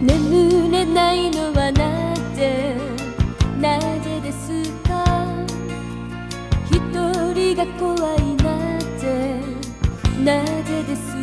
眠れないのはなぜ？なぜですか？一人が怖いなぜ？なぜです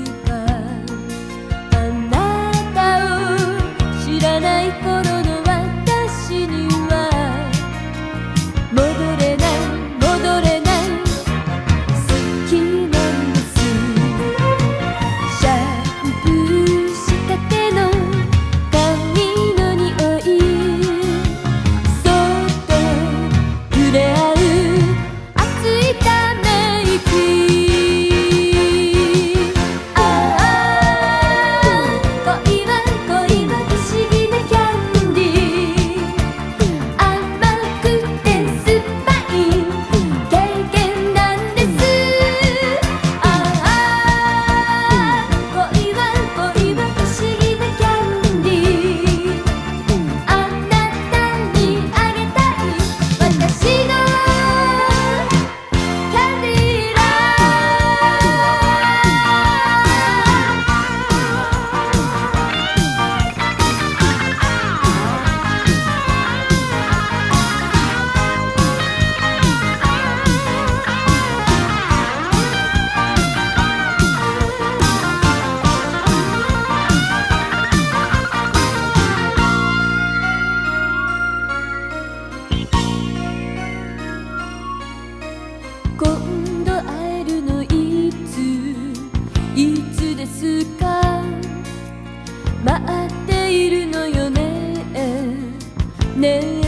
nên